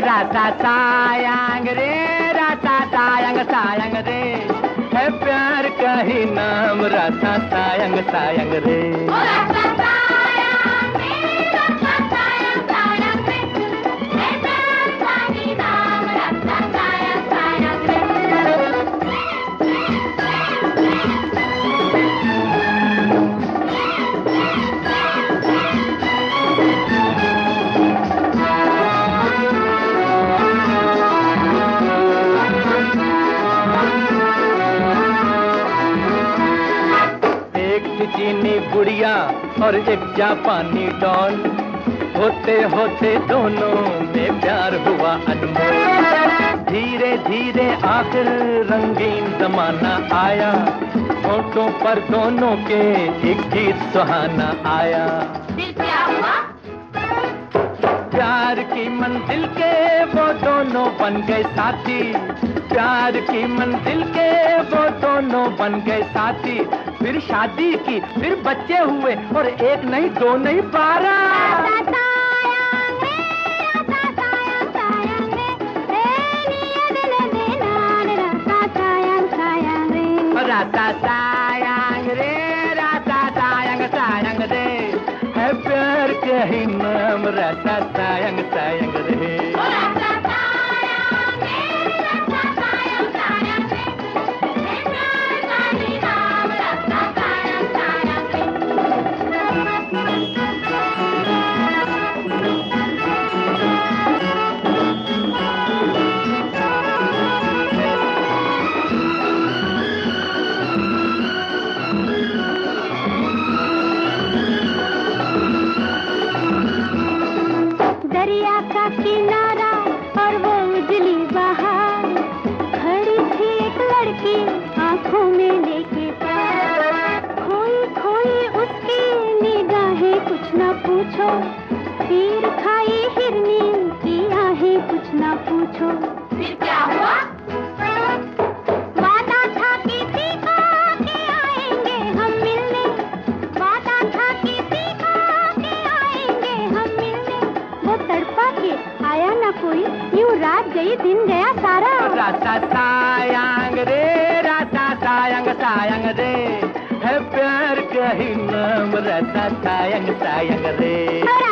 राता सायांग रे राता सायंग रे। है प्यार का ही नाम रासा सायंग रे। चीनी गुड़िया और एक जापानी डॉल। होते होते दोनों में प्यार हुआ अनमोल। धीरे धीरे आखिर रंगीन जमाना आया। फ़ोटो पर दोनों के एक गीत सुहाना आया। प्यार की मंजिल के वो दोनों बन गए साथी। प्यार की मंजिल के वो दोनों बन गए साथी। फिर शादी की, फिर बच्चे हुए और एक नहीं, दो नहीं, बारह। राता सायांग रे राता सायांग सायांग रे। है प्यार के ही नाम राता सायांग सायांग रे। का किनारा और वो उजली बहार। खड़ी थी एक लड़की आँखों में लेके खोई खोई उसकी निगाहें कुछ ना पूछो। तीर खाई हिरनी की आहें कुछ ना पूछो। फिर क्या हुआ? रात गई दिन गया सारा। राता सायंग रे राता सायंग सायंग रे। है प्यार का ही नाम राता सायंग सायंग रे। और